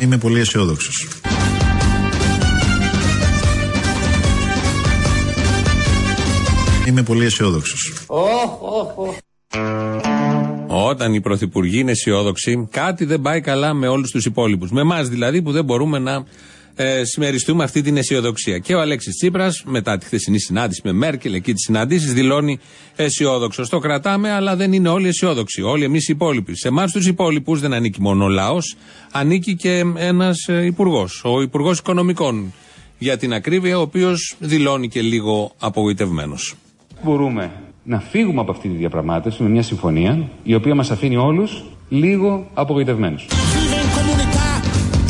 Είμαι πολύ αισιόδοξος. Είμαι πολύ αισιόδοξος. Όταν οι πρωθυπουργοί είναι αισιόδοξοι, κάτι δεν πάει καλά με όλους τους υπόλοιπους. Με εμάς δηλαδή που δεν μπορούμε να ε, συμμεριστούμε αυτή την αισιοδοξία. Και ο Αλέξης Τσίπρας, μετά τη χθεσινή συνάντηση με Μέρκελ, εκεί τις συναντήσεις, δηλώνει αισιόδοξος. Το κρατάμε, αλλά δεν είναι όλοι αισιόδοξοι. Όλοι εμείς οι υπόλοιποι. Σε εμάς τους υπόλοιπους δεν ανήκει μόνο ο λαός, ανήκει και ένας ε, υπουργός, ο Υπουργός Οικονομικών. Για την ακρίβεια, ο οποίος δηλώνει και λίγο απογοητευμένος. Μπορούμε να φύγουμε από αυτή τη διαπραγμάτευση με μια συμφωνία η οποία μας αφήνει όλους λίγο απογοητευμένους.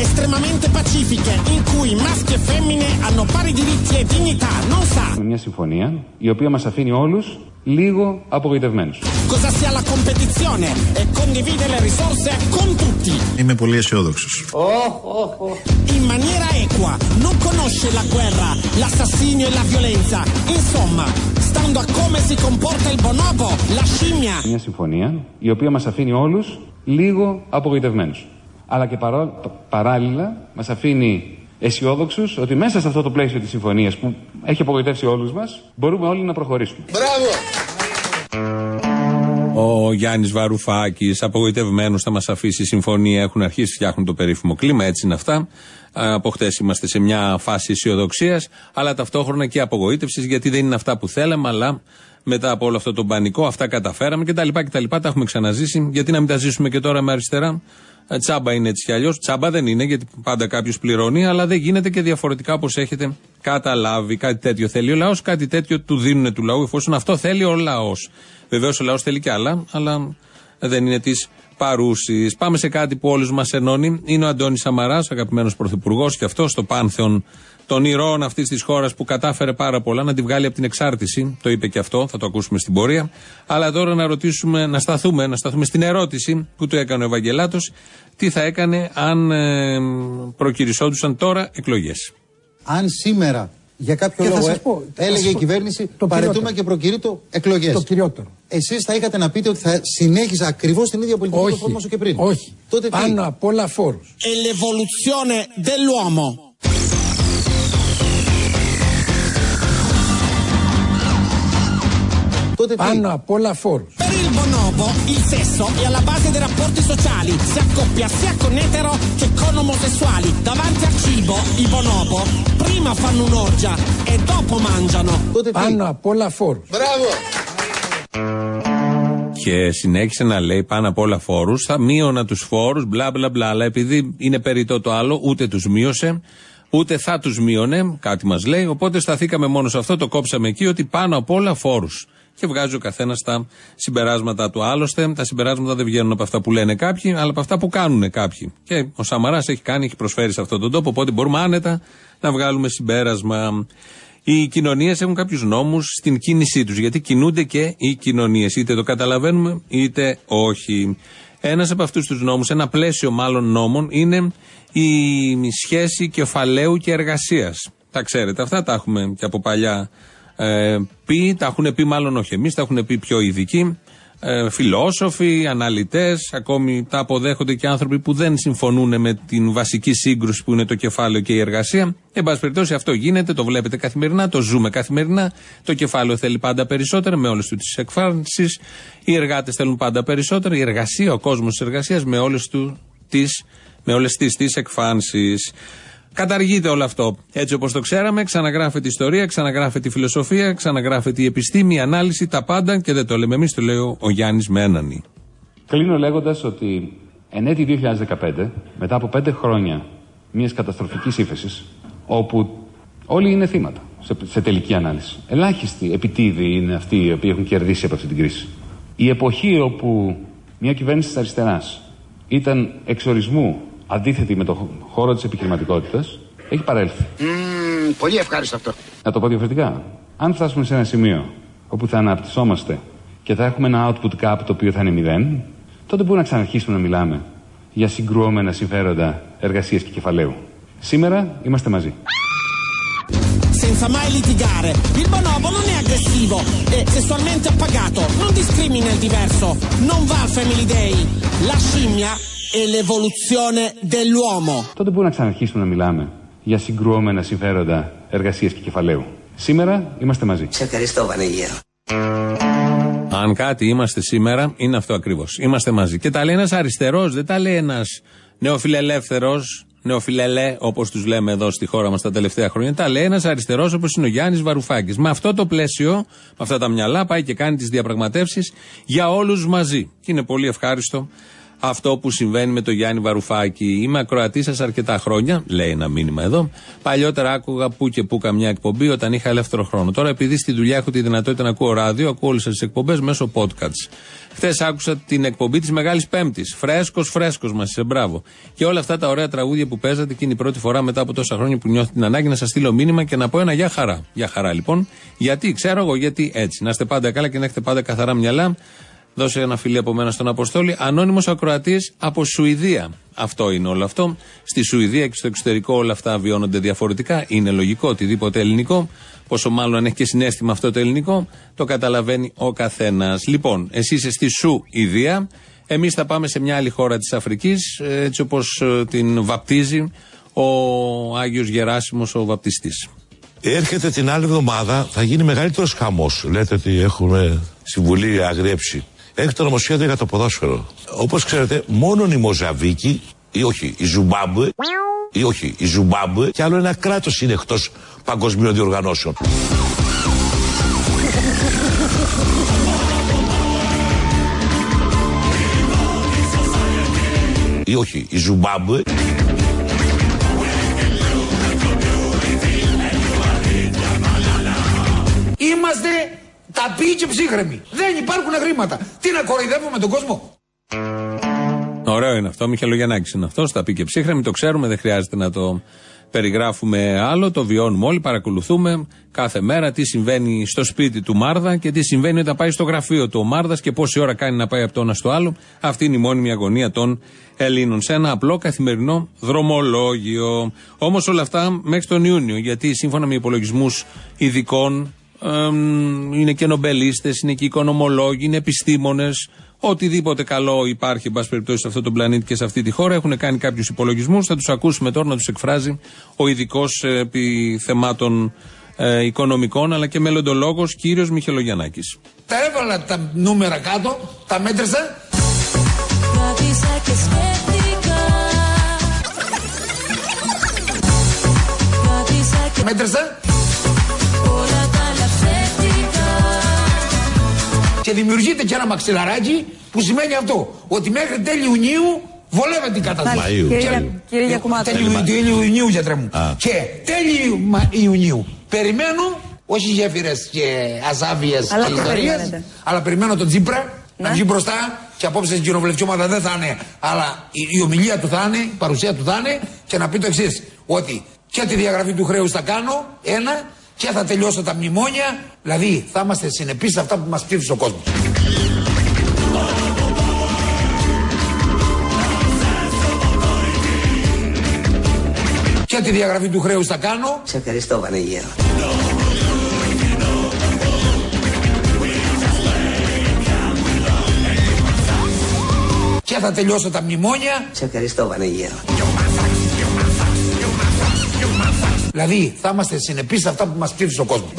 Vive in comunità estremamente pacifiche in cui maschi e femmine hanno pari diritti e dignità, non sa Με μια συμφωνία η οποία μας αφήνει όλους λίγο απογοητευμένους. cosa sia la competizione e condivide le risorse con tutti Είμαι πολύ αισιόδοξο. in maniera equa, non conosce la guerra, l'assassinio e la violenza. Insomma, stando a come si comporta il bonobo, la scimmia Μια συμφωνία η οποία μας αφήνει όλους λίγο απογοητευμένους. Αλλά και παρό- παράλληλα μας αφήνει αισιόδοξους ότι μέσα σε αυτό το πλαίσιο της συμφωνίας που έχει απογοητεύσει όλους μας μπορούμε όλοι να προχωρήσουμε. Ο Γιάννης Βαρουφάκης, απογοητευμένος, θα μας αφήσει η συμφωνία. Έχουν αρχίσει, φτιάχνουν το περίφημο κλίμα, έτσι είναι αυτά. Α, Από χτες είμαστε σε μια φάση αισιοδοξίας, αλλά ταυτόχρονα και απογοήτευσης, γιατί δεν είναι αυτά που θέλαμε, αλλά μετά από όλο αυτό το πανικό, αυτά καταφέραμε κτλ. κτλ. Τα έχουμε ξαναζήσει. Γιατί να μην τα ζήσουμε και τώρα με αριστερά; Ε, Τσάμπα είναι έτσι κι αλλιώς. Τσάμπα δεν είναι, γιατί πάντα κάποιος πληρώνει, αλλά δεν γίνεται και διαφορετικά όπως έχετε καταλάβει. Κάτι τέτοιο θέλει ο λαός, κάτι τέτοιο του δίνουν του λαού, εφόσον αυτό θέλει ο λαός. Βεβαίως ο λαός θέλει κι άλλα, αλλά δεν είναι της παρούσης. Πάμε σε κάτι που όλους μας ενώνει. Είναι ο Αντώνης Σαμαράς, αγαπημένος πρωθυπουργός και αυτός στο πάνθεον των ηρώων αυτής της χώρας που κατάφερε πάρα πολλά να τη βγάλει από την εξάρτηση. Το είπε και αυτό, θα το ακούσουμε στην πορεία. Αλλά τώρα να ρωτήσουμε, να σταθούμε, να σταθούμε στην ερώτηση που του έκανε ο Ευαγγελάτος, τι θα έκανε αν ε, προκυρισόντουσαν τώρα εκλογές; Αν σήμερα για κάποιο Και θα λόγο σας ε, πω, θα έλεγε σας η πω, κυβέρνηση το παρετούμε κυριότερο. και προκηρύττω εκλογές. Το κυριότερο. Εσείς θα είχατε να πείτε ότι θα συνέχιζε ακριβώς την ίδια πολιτική Όχι. πλατφόρμα όσο και πριν. Όχι. Τότε τι; Πάνω απ' όλα φόρους. è l'evoluzione dell'uomo. Τότε τι. Πάνω απ' όλα φόρους. Per il bonobo il sesso è alla base dei rapporti sociali, si accoppia sia con etero che con omosessuali. Davanti al cibo, i bonobo prima fanno un'orgia e dopo mangiano. Τότε τι. Πάνω απ' όλα φόρους. Και συνέχισε να λέει πάνω απ' όλα φόρους, θα μείωνα τους φόρους, μπλα μπλα μπλα. Αλλά επειδή είναι περιττό το άλλο, ούτε τους μείωσε, ούτε θα τους μείωνε, κάτι μας λέει. Οπότε σταθήκαμε μόνο σε αυτό, το κόψαμε εκεί, ότι πάνω απ' όλα φόρους. Και βγάζει ο καθένας τα συμπεράσματα του. Άλλωστε, τα συμπεράσματα δεν βγαίνουν από αυτά που λένε κάποιοι, αλλά από αυτά που κάνουν κάποιοι. Και ο Σαμαράς έχει κάνει, έχει προσφέρει σε αυτόν τον τόπο, οπότε μπορούμε άνετα να βγάλουμε συμπέρασμα. Οι κοινωνίες έχουν κάποιους νόμους στην κίνησή τους, γιατί κινούνται και οι κοινωνίες. Είτε το καταλαβαίνουμε, είτε όχι. Ένας από αυτούς τους νόμους, ένα πλαίσιο μάλλον νόμων, είναι η σχέση κεφαλαίου και εργασίας. Τα ξέρετε, αυτά τα έχουμε και από παλιά ε, πει, τα έχουν πει μάλλον όχι εμείς, τα έχουν πει πιο ειδικοί. Ε, φιλόσοφοι, αναλυτές, ακόμη τα αποδέχονται και άνθρωποι που δεν συμφωνούν με την βασική σύγκρουση που είναι το κεφάλαιο και η εργασία. Εν πάση περιπτώσει, αυτό γίνεται, το βλέπετε καθημερινά, το ζούμε καθημερινά. Το κεφάλαιο θέλει πάντα περισσότερα με όλες του τις εκφάνσεις. Οι εργάτες θέλουν πάντα περισσότερα. Η εργασία, ο κόσμος της εργασίας με όλες του τις, με όλες τις, τις εκφάνσεις. Καταργείται όλο αυτό. Έτσι όπως το ξέραμε, ξαναγράφεται η ιστορία, ξαναγράφεται η φιλοσοφία, ξαναγράφεται η επιστήμη, η ανάλυση, τα πάντα και δεν το λέμε εμείς, το λέει ο, ο Γιάννης Μένανη. Κλείνω λέγοντας ότι εν έτη 2015, μετά από πέντε χρόνια μιας καταστροφικής ύφεσης, όπου όλοι είναι θύματα σε, σε τελική ανάλυση. Ελάχιστοι επιτίδιοι είναι αυτοί οι οποίοι έχουν κερδίσει από αυτή την κρίση. Η εποχή όπου μια κυβέρνηση της αριστεράς ήταν εξορισμού αντίθετη με το χώρο της επιχειρηματικότητας, έχει παρέλθει. πολύ ευχάριστο αυτό. Να το πω διαφορετικά. Αν φτάσουμε σε ένα σημείο όπου θα αναπτυσσόμαστε και θα έχουμε ένα output cap το οποίο θα είναι μηδέν, τότε μπορούμε να ξαναρχίσουμε να μιλάμε για συγκρουόμενα συμφέροντα εργασίας και κεφαλαίου. Σήμερα είμαστε μαζί. senza mai litigare. Il bonobo non è aggressivo, è sessualmente appagato, non discrimina il diverso, non va al Family Day. La scimmia è l'evoluzione dell'uomo. Τότε μπορούμε να ξαναρχίσουμε να μιλάμε για συγκρουόμενα συμφέροντα εργασία και κεφαλαίου. Σήμερα είμαστε μαζί. Σε ευχαριστώ, Βανίγερο. Αν κάτι είμαστε σήμερα, είναι αυτό ακριβώς. Είμαστε μαζί. Και τα λέει ένας αριστερός, δεν τα λέει ένας νεοφιλελεύθερος, νεοφιλελέ, όπως τους λέμε εδώ στη χώρα μας τα τελευταία χρόνια. Τα λέει ένας αριστερός όπως είναι ο Γιάννης Βαρουφάκης. Με αυτό το πλαίσιο, με αυτά τα μυαλά, πάει και κάνει τις διαπραγματεύσεις για όλους μαζί. Και είναι πολύ ευχάριστο αυτό που συμβαίνει με τον Γιάννη Βαρουφάκη. Είμαι ακροατής σας αρκετά χρόνια, λέει ένα μήνυμα εδώ. Παλιότερα άκουγα που και που καμιά εκπομπή όταν είχα ελεύθερο χρόνο. Τώρα, επειδή στη δουλειά έχω τη δυνατότητα να ακούω ράδιο, ακούω όλες τις εκπομπές μέσω podcasts. Χθες άκουσα την εκπομπή της Μεγάλης Πέμπτης. Φρέσκος, φρέσκος μας είσαι, μπράβο. Και όλα αυτά τα ωραία τραγούδια που παίζατε και είναι η πρώτη φορά μετά από τόσα χρόνια που νιώθω την ανάγκη να σας στείλω μήνυμα και να πω ένα για χαρά. Για χαρά λοιπόν. Γιατί, ξέρω εγώ γιατί έτσι. Να είστε πάντα καλά και να έχετε πάντα καθαρά μυαλά. Δώσε ένα φιλί από μένα στον Αποστόλη. Ανώνυμος ακροατής από Σουηδία. Αυτό είναι όλο αυτό. Στη Σουηδία και στο εξωτερικό όλα αυτά βιώνονται διαφορετικά. Είναι λογικό οτιδήποτε ελληνικό. Πόσο μάλλον αν έχει και συνέστημα αυτό το ελληνικό, το καταλαβαίνει ο καθένας. Λοιπόν, εσύ είσαι στη Σουηδία. Εμείς θα πάμε σε μια άλλη χώρα της Αφρικής, έτσι όπως την βαπτίζει ο Άγιος Γεράσιμος ο βαπτιστής. Έρχεται την άλλη εβδομάδα, θα γίνει μεγαλύτερος χαμός. Λέτε ότι έχουμε συμβουλή αγριέψη. Έχει το νομοσχέδιο για το ποδόσφαιρο. Όπως ξέρετε, μόνο η Μοζαμβίκη, ή όχι, η Ζουμπάμπουε, ή όχι, η Ζουμπάμπουε, και άλλο ένα κράτος είναι εκτός παγκοσμίων διοργανώσεων. Ή όχι, η Ζουμπάμπουε. Είμαστε ταπεί και ψύχρεμοι. Δεν υπάρχουν χρήματα. Τι να κοροϊδεύουμε τον κόσμο; Ωραίο είναι αυτό. Μιχαλογιανάκη είναι αυτός. Τα πει και ψύχρεμοι. Το ξέρουμε. Δεν χρειάζεται να το περιγράφουμε άλλο. Το βιώνουμε όλοι. Παρακολουθούμε κάθε μέρα τι συμβαίνει στο σπίτι του Μάρδα και τι συμβαίνει όταν πάει στο γραφείο του ο Μάρδας και πόση ώρα κάνει να πάει από το ένα στο άλλο. Αυτή είναι η μόνιμη αγωνία των Ελλήνων. Σε ένα απλό καθημερινό δρομολόγιο. Όμως όλα αυτά μέχρι τον Ιούνιο. Γιατί σύμφωνα με υπολογισμούς ειδικών είναι και νομπελίστες, είναι και οικονομολόγοι, είναι επιστήμονες. Οτιδήποτε καλό υπάρχει, εν πάση περιπτώσει, σε αυτόν τον πλανήτη και σε αυτή τη χώρα. Έχουν κάνει κάποιους υπολογισμούς. Θα τους ακούσουμε τώρα να τους εκφράζει ο ειδικός επί θεμάτων ε, οικονομικών αλλά και μελλοντολόγος κύριος Μιχελογιανάκη. Τα έβαλα τα νούμερα κάτω, τα μέτρησα. Μέτρησα. Και δημιουργείται και ένα μαξιλαράκι που σημαίνει αυτό. Ότι μέχρι τέλη Ιουνίου βολεύεται η κατάσταση. Μαΐου. Και- Κύριε Γιακουμάτο. Τέλη, τέλη Ιουνίου, γιατρέ μου. Α. Και τέλη Μα- Ιουνίου περιμένω, όχι γέφυρες και αζάβιες Αλλά τι ιστορίε, περιμένετε; αλλά περιμένω τον Τσίπρα να Ναι. βγει μπροστά και απόψε στην κοινοβουλευτική ομάδα δεν θα είναι, αλλά η, η ομιλία του θα είναι, η παρουσία του θα είναι και να πει το εξής: Ότι και τη διαγραφή του χρέους θα κάνω, ένα, και θα τελειώσω τα μνημόνια, δηλαδή θα είμαστε συνεπείς σε αυτά που μας ψήφισε ο κόσμος. Και τη διαγραφή του χρέους θα κάνω Σε ευχαριστώ, Βανίγερο. και θα τελειώσω τα μνημόνια, Σε ευχαριστώ, Βανίγερο. Δηλαδή θα είμαστε συνεπείς σε αυτά που μας ψήφισε ο κόσμος.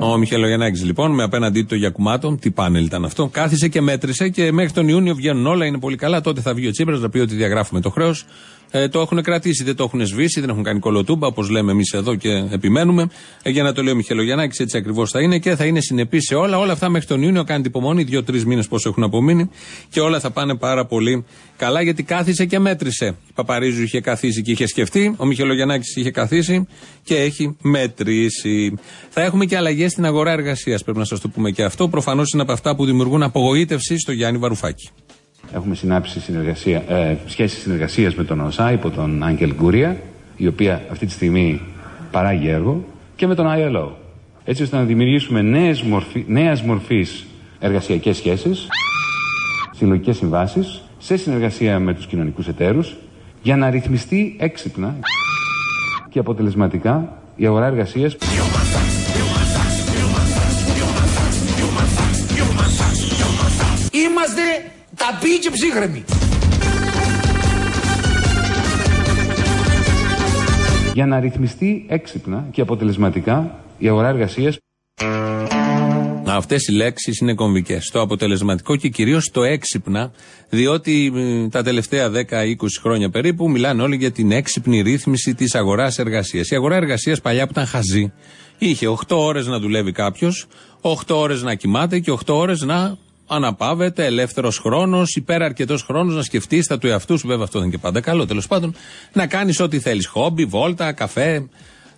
Ο Μιχελογιαννάκη λοιπόν με απέναντί του το Γιακουμάτο, τι πάνελ ήταν αυτό, κάθισε και μέτρησε και μέχρι τον Ιούνιο βγαίνουν όλα, είναι πολύ καλά. Τότε θα βγει ο Τσίπρας να πει ότι διαγράφουμε το χρέος. Ε, το έχουν κρατήσει, δεν το έχουν σβήσει, δεν έχουν κάνει κολοτούμπα, όπως λέμε εμείς εδώ και επιμένουμε. Ε, για να το λέει ο Μιχελογιαννάκη, έτσι ακριβώς θα είναι και θα είναι συνεπής σε όλα. Όλα αυτά μέχρι τον Ιούνιο κάνετε υπομονή, δύο-τρεις μήνες πόσο έχουν απομείνει και όλα θα πάνε πάρα πολύ καλά γιατί κάθισε και μέτρησε. Η Παπαρίζου είχε καθίσει και είχε σκεφτεί, ο Μιχελογιαννάκη είχε καθίσει και έχει μετρήσει. Θα έχουμε και αλλαγές στην αγορά εργασίας, πρέπει να σας το πούμε και αυτό. Προφανώς είναι από αυτά που δημιουργούν απογοήτευση στο Γιάννη Βαρουφάκη. Έχουμε συνάψει συνεργασία, ε, σχέσεις συνεργασίας με τον ΟΣΑ υπό τον Άγγελ Γκούρια, η οποία αυτή τη στιγμή παράγει έργο, και με τον ILO. Έτσι ώστε να δημιουργήσουμε νέες μορφή, νέας μορφής εργασιακές σχέσεις, συλλογικές συμβάσεις σε συνεργασία με τους κοινωνικούς εταίρους για να ρυθμιστεί έξυπνα και αποτελεσματικά η αγορά εργασίας ταπεί και ψύχρεμοι. για να ρυθμιστεί έξυπνα και αποτελεσματικά η αγορά εργασίας Αυτές οι λέξεις είναι κομβικές. Το αποτελεσματικό και κυρίως το έξυπνα, διότι ε, τα τελευταία 10-20 χρόνια περίπου μιλάνε όλοι για την έξυπνη ρύθμιση της αγοράς εργασίας. Η αγορά εργασίας παλιά που ήταν χαζή, είχε 8 ώρες να δουλεύει κάποιος, 8 ώρες να κοιμάται και 8 ώρες να αναπαύεται, ελεύθερος χρόνος, υπεραρκετό χρόνος να σκεφτείς τα του εαυτούς σου. Βέβαια αυτό δεν είναι και πάντα καλό, τέλος πάντων. Να κάνεις ό,τι θέλεις. Χόμπι, βόλτα, καφέ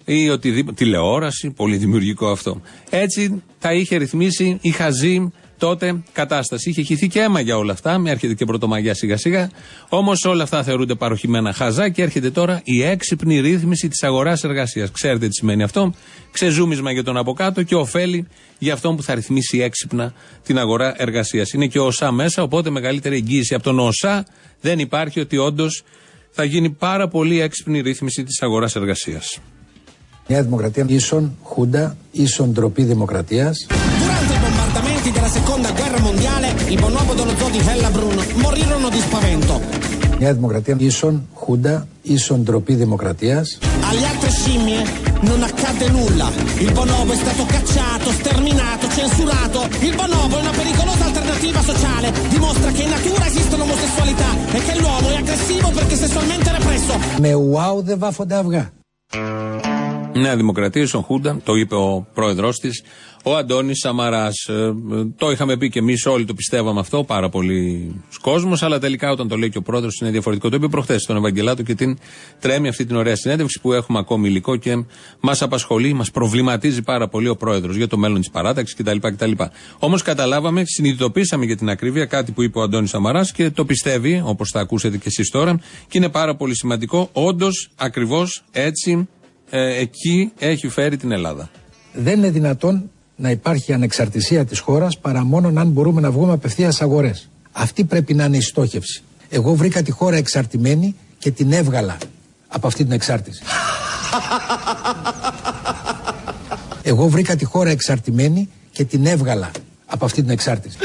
ή οτιδήποτε. Τηλεόραση, πολύ δημιουργικό αυτό. Έτσι τα είχε ρυθμίσει η χαζή τότε κατάσταση. Είχε χυθεί και αίμα για όλα αυτά, με έρχεται και πρωτομαγιά σιγά σιγά. Όμως όλα αυτά θεωρούνται παροχημένα χαζά και έρχεται τώρα η έξυπνη ρύθμιση της αγοράς εργασίας. Ξέρετε τι σημαίνει αυτό. Ξεζούμισμα για τον από κάτω και ωφέλη για αυτόν που θα ρυθμίσει έξυπνα την αγορά εργασίας. Είναι και ο ΩΣΑ μέσα, οπότε μεγαλύτερη εγγύηση από τον ΩΣΑ δεν υπάρχει ότι όντως θα γίνει πάρα πολύ έξυπνη ρύθμιση της αγοράς εργασίας. Νέα Δημοκρατία ίσον Χούντα, ίσον ντροπή δημοκρατίας. Durante i bombardamenti della seconda guerra mondiale, i bonobo dello zoo di Hellabrunn morirono di spavento. Νέα Δημοκρατία ίσον Χούντα, ίσον ντροπή δημοκρατίας. Alle altre scimmie non accadde nulla. Il bonobo è stato cacciato, sterminato, censurato. Il bonobo è una pericolosa alternativa sociale. Dimostra che in natura esistono omosessualità e che l'uomo è aggressivo perché sessualmente represso. Με ουάου δεν βάφονται αυγά. Νέα Δημοκρατία, ο Χούντα, το είπε ο πρόεδρός της, ο Αντώνης Σαμαράς. το είχαμε πει και εμείς όλοι το πιστεύαμε αυτό, πάρα πολλοί κόσμος, αλλά τελικά όταν το λέει και ο πρόεδρος είναι διαφορετικό. Το είπε προχθές στον Ευαγγελάτο και την τρέμει αυτή την ωραία συνέντευξη που έχουμε ακόμη υλικό και μας απασχολεί, μας προβληματίζει πάρα πολύ ο πρόεδρος για το μέλλον της παράταξης κτλ. κτλ. Όμως καταλάβαμε, συνειδητοποίησαμε για την ακρίβεια κάτι που είπε ο Αντώνης Σαμαράς και το πιστεύει, όπως θα ακούσετε κι εσείς τώρα, και είναι πάρα πολύ σημαντικό. Όντως, ακριβώς έτσι ε, εκεί έχει φέρει την Ελλάδα. Δεν είναι δυνατόν να υπάρχει ανεξαρτησία της χώρας παρά μόνο αν μπορούμε να βγούμε απευθείας αγορές. Αυτή πρέπει να είναι η στόχευση. Εγώ βρήκα τη χώρα εξαρτημένη και την έβγαλα από αυτή την εξάρτηση. Εγώ βρήκα τη χώρα εξαρτημένη και την έβγαλα από αυτή την εξάρτηση.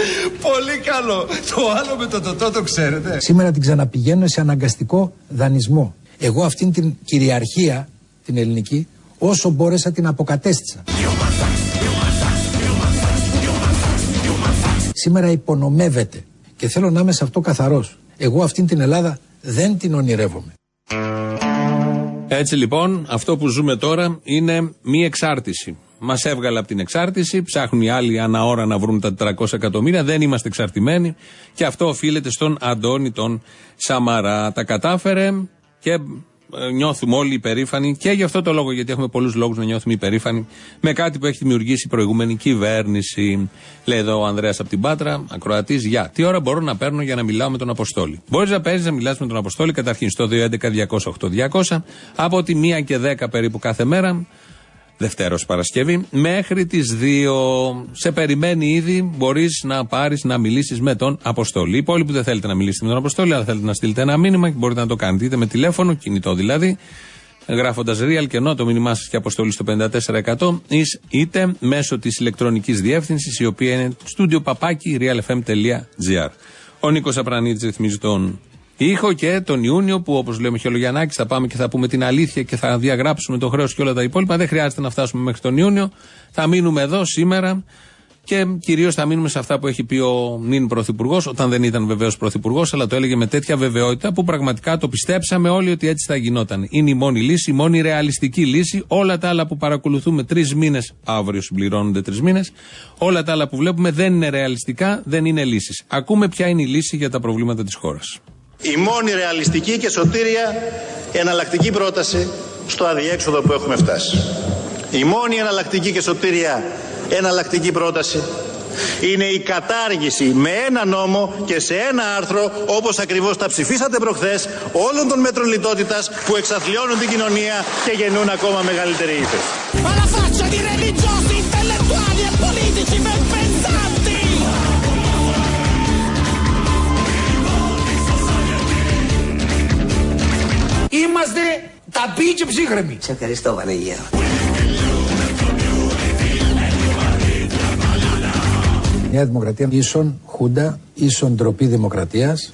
Πολύ καλό. Το άλλο με το τοτό το ξέρετε. Σήμερα την ξαναπηγαίνω σε αναγκαστικό δανεισμό. Εγώ αυτήν την κυριαρχία, την ελληνική, όσο μπόρεσα την αποκατέστησα. Σήμερα υπονομεύεται και θέλω να είμαι σε αυτό καθαρός. Εγώ αυτήν την Ελλάδα δεν την ονειρεύομαι. Έτσι λοιπόν, αυτό που ζούμε τώρα είναι μη εξάρτηση. Μας έβγαλε από την εξάρτηση, ψάχνουν οι άλλοι ανά ώρα να βρουν τα 400 εκατομμύρια, δεν είμαστε εξαρτημένοι και αυτό οφείλεται στον Αντώνη τον Σαμαρά. Τα κατάφερε και ε, νιώθουμε όλοι υπερήφανοι και γι' αυτό το λόγο, γιατί έχουμε πολλούς λόγους να νιώθουμε υπερήφανοι με κάτι που έχει δημιουργήσει η προηγούμενη κυβέρνηση. Λέει εδώ ο Ανδρέας από την Πάτρα, ακροατής, για. Τι ώρα μπορώ να παίρνω για να μιλάω με τον Αποστόλη; Μπορείς να παίζεις να μιλάς με τον Αποστόλη καταρχήν στο 211-208-200 από τη 1 και 10 περίπου κάθε μέρα. Δευτέρα ως Παρασκευή, μέχρι τις 2. Σε περιμένει ήδη, μπορείς να πάρεις να μιλήσεις με τον Αποστόλη. Οι υπόλοιποι που δεν θέλετε να μιλήσετε με τον Αποστόλη, αλλά θέλετε να στείλετε ένα μήνυμα και μπορείτε να το κάνετε είτε με τηλέφωνο, κινητό δηλαδή, γράφοντας real και ενώ το μήνυμά σας και αποστολή στο 54% είτε μέσω της ηλεκτρονικής διεύθυνσης η οποία είναι studio παπάκι realfm.gr. Ο Νίκος Απρανίτη ρυθμίζει τον ήχο και τον Ιούνιο που όπως λέει ο Μιχαηλογιαννάκη θα πάμε και θα πούμε την αλήθεια και θα διαγράψουμε το χρέος και όλα τα υπόλοιπα. Δεν χρειάζεται να φτάσουμε μέχρι τον Ιούνιο. Θα μείνουμε εδώ σήμερα και κυρίως θα μείνουμε σε αυτά που έχει πει ο νυν Πρωθυπουργός, όταν δεν ήταν βεβαίως Πρωθυπουργός, αλλά το έλεγε με τέτοια βεβαιότητα που πραγματικά το πιστέψαμε όλοι ότι έτσι θα γινόταν. Είναι η μόνη λύση, η μόνη ρεαλιστική λύση. Όλα τα άλλα που παρακολουθούμε τρεις μήνες, αύριο συμπληρώνονται τρεις μήνες, όλα τα άλλα που βλέπουμε δεν είναι ρεαλιστικά, δεν είναι λύσεις. Ακούμε ποια είναι η λύση για τα προβλήματα της χώρας. Η μόνη ρεαλιστική και σωτήρια εναλλακτική πρόταση στο αδιέξοδο που έχουμε φτάσει. Η μόνη εναλλακτική και σωτήρια εναλλακτική πρόταση είναι η κατάργηση με ένα νόμο και σε ένα άρθρο όπως ακριβώς τα ψηφίσατε προχθές όλων των μέτρων λιτότητας που εξαθλιώνουν την κοινωνία και γεννούν ακόμα μεγαλύτερη ύφεση. Και ψύχρεμοι. Σε ευχαριστώ Βανίγερο. Νέα Δημοκρατία ίσον Χούντα, ίσον ντροπή δημοκρατίας.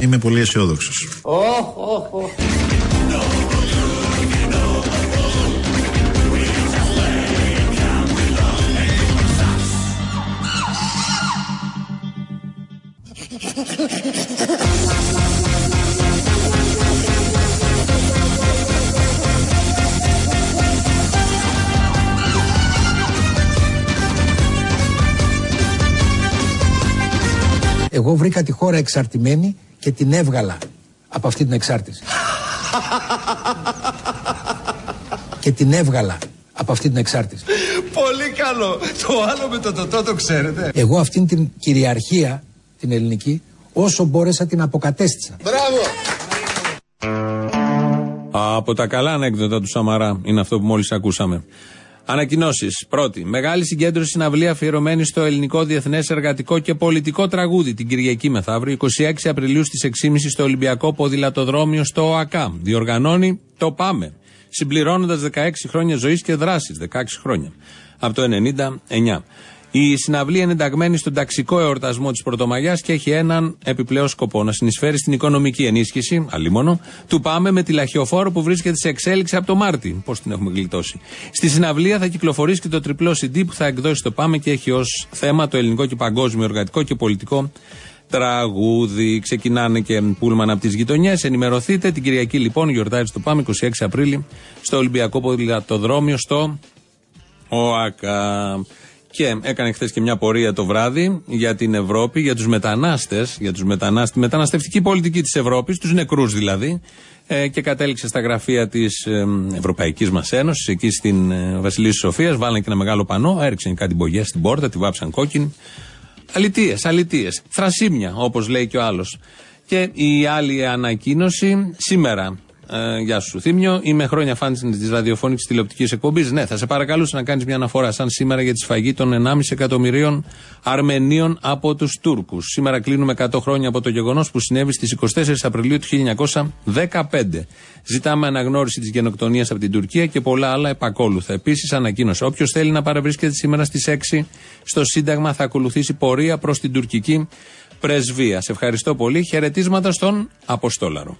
Είμαι πολύ αισιόδοξος. Εγώ βρήκα τη χώρα εξαρτημένη και την έβγαλα από αυτή την εξάρτηση. και την έβγαλα από αυτή την εξάρτηση. Πολύ καλό. Το άλλο με το τοτό το ξέρετε. Εγώ αυτήν την κυριαρχία, την ελληνική, όσο μπόρεσα την αποκατέστησα. Μπράβο. Από τα καλά ανέκδοτα του Σαμαρά είναι αυτό που μόλις ακούσαμε. Ανακοινώσεις. Πρώτη. Μεγάλη συγκέντρωση συναυλία αφιερωμένη στο ελληνικό διεθνές εργατικό και πολιτικό τραγούδι την Κυριακή μεθαύριο, 26 Απριλίου στις 6.30 στο Ολυμπιακό Ποδηλατοδρόμιο στο ΟΑΚΑ. Διοργανώνει το ΠΑΜΕ. Συμπληρώνοντας 16 χρόνια ζωής και δράση. 16 χρόνια. Από το 99. Η συναυλία είναι ενταγμένη στον ταξικό εορτασμό της Πρωτομαγιάς και έχει έναν επιπλέον σκοπό να συνεισφέρει στην οικονομική ενίσχυση, αλίμονο, του Πάμε με τη λαχιοφόρο που βρίσκεται σε εξέλιξη από το Μάρτι. Πώς την έχουμε γλιτώσει. Στη συναυλία θα κυκλοφορήσει και το τριπλό CD που θα εκδώσει το Πάμε και έχει ως θέμα το ελληνικό και παγκόσμιο εργατικό και πολιτικό τραγούδι. Ξεκινάνε και πούλμαν από τις γειτονιές. Ενημερωθείτε. Την Κυριακή λοιπόν γιορτάζει το Πάμε 26 Απρίλη στο Ολυμπιακό Ποδηλατοδρόμιο στο ΟΑΚΑ. Και έκανε χθες και μια πορεία το βράδυ για την Ευρώπη, για τους μετανάστες, για τους μετανάστε, τη μεταναστευτική πολιτική της Ευρώπης, τους νεκρούς δηλαδή, ε, και κατέληξε στα γραφεία της ε, Ευρωπαϊκής μας Ένωσης, εκεί στην ε, Βασιλή Σοφίας. Βάλανε και ένα μεγάλο πανό, έριξαν κάτι μπογιές στην πόρτα, τη βάψαν κόκκινη. Αλητίες, αλητίες. Θρασίμια, όπως λέει και ο άλλος. Και η άλλη ανακοίνωση σήμερα. Ε, γεια σου, Θήμιο. Είμαι χρόνια φαν τη ραδιοφωνική τηλεοπτικής εκπομπής. Ναι, θα σε παρακαλούσα να κάνεις μια αναφορά σαν σήμερα για τη σφαγή των 1,5 εκατομμυρίων Αρμενίων από τους Τούρκους. Σήμερα κλείνουμε 100 χρόνια από το γεγονός που συνέβη στις 24 Απριλίου του 1915. Ζητάμε αναγνώριση της γενοκτονίας από την Τουρκία και πολλά άλλα επακόλουθα. Επίσης, ανακοίνωσε: Όποιος θέλει να παραβρίσκεται σήμερα στις 6 στο Σύνταγμα θα ακολουθήσει πορεία προς την τουρκική πρεσβεία. Σε ευχαριστώ πολύ. Χαιρετίσματα στον Αποστόλαρο.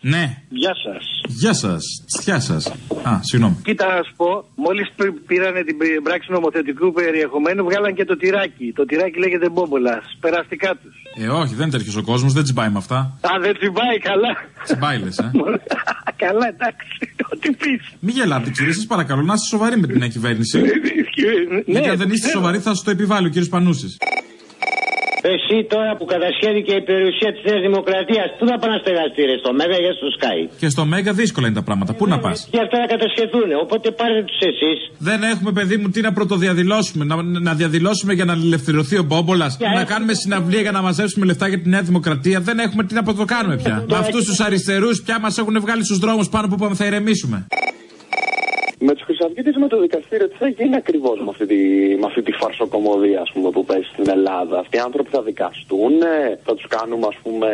Ναι. Γεια σας. Γεια σας. Γεια σας. Α, συγγνώμη. Κοίτα να σου πω, μόλις πήρανε την πράξη νομοθετικού περιεχομένου, βγάλαν και το τυράκι. Το τυράκι λέγεται μπόμπολα. Περαστικά τους. Ε, όχι, δεν είναι τέτοιος ο κόσμος, δεν τσιμπάει με αυτά. Α, δεν τσιμπάει, καλά. Τσιμπάει, λε, ε. καλά, εντάξει. Ό,τι πεις. Μην γελάτε, κύριε, σας παρακαλώ, να είστε σοβαροί με την νέα κυβέρνηση. Γιατί αν δεν είστε σοβαροί, θα σας το επιβάλλει ο κύριος Πανούσης. Εσύ τώρα που κατασχέθηκε η περιουσία της Νέας Δημοκρατίας, πού θα πάνε να στεγαστήρε, στο Μέγα ή στο Σκάι; Και στο Μέγα δύσκολα είναι τα πράγματα. Πού να πας; Και αυτά να κατασχεθούν. Οπότε πάρετε τους εσείς. Δεν έχουμε, παιδί μου, τι να πρωτοδιαδηλώσουμε. Να, να διαδηλώσουμε για να ελευθερωθεί ο Μπόμπολας. Να κάνουμε συναυλία για να μαζέψουμε λεφτά για τη Νέα Δημοκρατία. Δεν έχουμε τι να πρωτοκάνουμε πια. Με αυτούς τους αριστερούς πια μας έχουν βγάλει στους δρόμους πάνω που είπαμε θα ηρεμήσουμε. Με τους χρυσαυγίτες με το δικαστήριο, τι θα γίνει ακριβώς με, αυτή τη, με αυτή τη φαρσοκομωδία ας πούμε, που παίζει στην Ελλάδα; Αυτοί οι άνθρωποι θα δικαστούν, θα τους κάνουμε ας πούμε,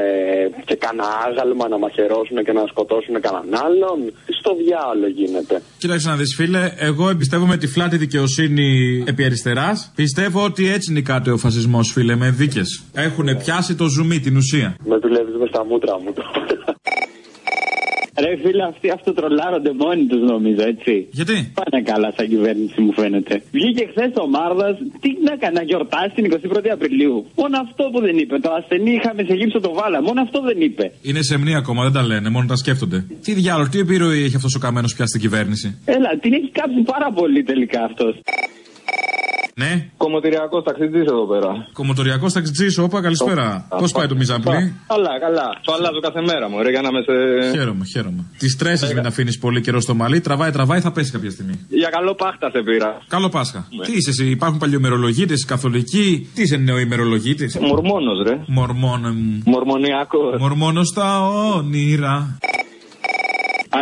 και κανένα άγαλμα να μαχαιρώσουν και να σκοτώσουν κανέναν άλλον; Τι στο διάλογο γίνεται; Κοίταξε να δεις, φίλε, εγώ εμπιστεύομαι τη φλάτη δικαιοσύνη επί αριστεράς. Πιστεύω ότι έτσι νικάται ο φασισμός, φίλε, με δίκες. Έχουν πιάσει το ζουμί, την ουσία. Με δουλεύεις με στα μούτρα μου τώρα. Ρε φίλε, αυτοί αυτοτρολάρονται μόνοι τους νομίζω, έτσι. Γιατί; Πάνε καλά σαν κυβέρνηση, μου φαίνεται. Βγήκε χθες ο Μάρδας, τι να κάνει, να γιορτάσει την 21η Απριλίου. Μόνο αυτό που δεν είπε. Το ασθενή είχαμε σε γύψο το βάλα. Μόνο αυτό δεν είπε. Είναι σεμνή ακόμα, δεν τα λένε, μόνο τα σκέφτονται. Τι διάλογο, τι επιρροή έχει αυτός ο καμένος πια στην κυβέρνηση; Έλα, την έχει κάψει πάρα πολύ τελικά αυτός. Ναι. Κομωτηριακό ταξιτζής εδώ πέρα. Κομωτοριακό ταξιτζής, όπα, καλησπέρα. Πώς πάει το μιζαμπλί. Καλά, καλά. Το αλλάζω κάθε μέρα μου, ρε, για να είμαι σε. Χαίρομαι, χαίρομαι. Τις τρέσει μην αφήνεις πολύ καιρό στο μαλλί, τραβάει, τραβάει, θα πέσει κάποια στιγμή. Για καλό πάχτα σε πήρα. Καλό Πάσχα. Τι είσαι εσύ, υπάρχουν παλιομερολογίτες, καθολικοί; Τι είσαι νεοημερολογίτη. Μορμόνος, ρε. Μορμόνο. Μορμονιακός. Μορμόνος στα όνειρα.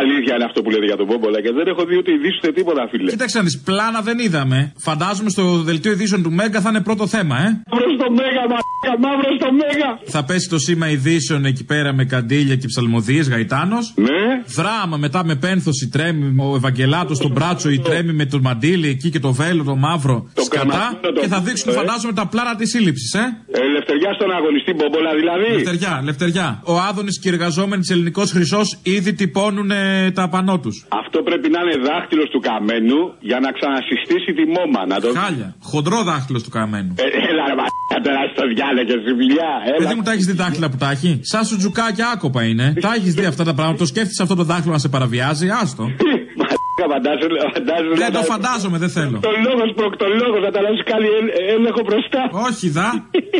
Αλήθεια είναι αυτό που λέτε για τον Μπόμπολα και δεν έχω δει ούτε ειδήσει ούτε τίποτα, φίλε. Κοίταξε να δεις, πλάνα δεν είδαμε. Φαντάζομαι στο δελτίο ειδήσεων του Μέγκα θα είναι πρώτο θέμα, ε. Μαύρος στο Μέγα, μαλάκα, μαύρος στο Μέγα. Θα πέσει το σήμα ειδήσεων εκεί πέρα με καντήλια και ψαλμοδίες, Γαϊτάνος. Ναι. Δράμα μετά με πένθωση τρέμει ο Ευαγγελάτος στον μπράτσο ή τρέμει με το μαντίλι εκεί και το βέλο το μαύρο. σκατά. κρεμασμένο το- Και θα δείξουν, ε. φαντάζομαι, τα πλάνα της σύλληψης, ε. Ε, Ελευθεριά στον αγωνιστή Μπόμπολα δηλαδή. Λευτεριά, λευτεριά. Ο Άδωνης και οι εργαζόμενοι τη Ελληνικός Χρυσός ήδη τυπώνουν ε, τα πανό τους. Αυτό πρέπει να είναι δάχτυλος του καμένου για να ξανασυστήσει τη μόμα. Να το... Χάλια. Χοντρό δάχτυλος του καμένου. Ε, έλα ρε μαλάκα τώρα στο διάλογο και στη φιλιά. Έλα. Παιδί μου, τα έχεις δει δάχτυλα που τα έχει; Σαν σου τζουκάκια άκοπα είναι. τα έχεις δει αυτά τα πράγματα; Το σκέφτεσαι αυτό το δάχτυλο να σε παραβιάζει; Άστο. Μαλάκα, φαντάζομαι, φαντάζομαι. Δεν το φαντάζομαι, δεν θέλω. Το λόγος προκτολόγο θα τα λάβει καλή έ- έλεγχο μπροστά. Όχι, δα.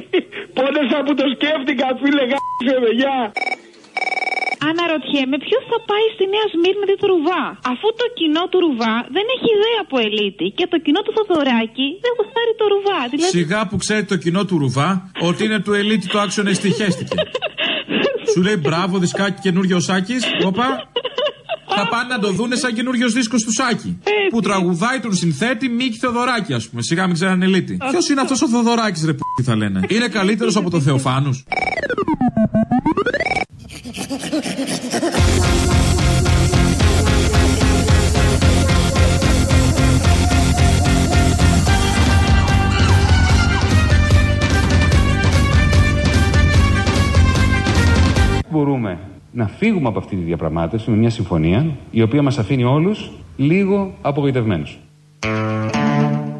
Πόνεσα που το σκέφτηκα, φίλε, γάμισε με, γεια. Αναρωτιέμαι ποιος θα πάει στη Νέα Σμύρνη του Ρουβά; Αφού το κοινό του Ρουβά δεν έχει ιδέα από ελίτη και το κοινό του Θοδωράκη δεν γουστάρει το Ρουβά. Δηλαδή. Σιγά που ξέρει το κοινό του Ρουβά ότι είναι του ελίτη το άξονα εστιχέστηκε. Σου λέει μπράβο, δισκάκι καινούριο Σάκης. Όπα. Θα πάνε να το δούνε σαν καινούριο δίσκος του Σάκη. Που τραγουδάει τον συνθέτη Μίκη Θεοδωράκη, ας πούμε. Σιγά μην ξέραν ελίτη. Ποιος είναι αυτός ο Θεοδωράκη, ρε που θα λένε; Είναι καλύτερος από το Θεοφάνους; Φύγουμε από αυτή τη διαπραγμάτευση με μια συμφωνία η οποία μας αφήνει όλους λίγο απογοητευμένους.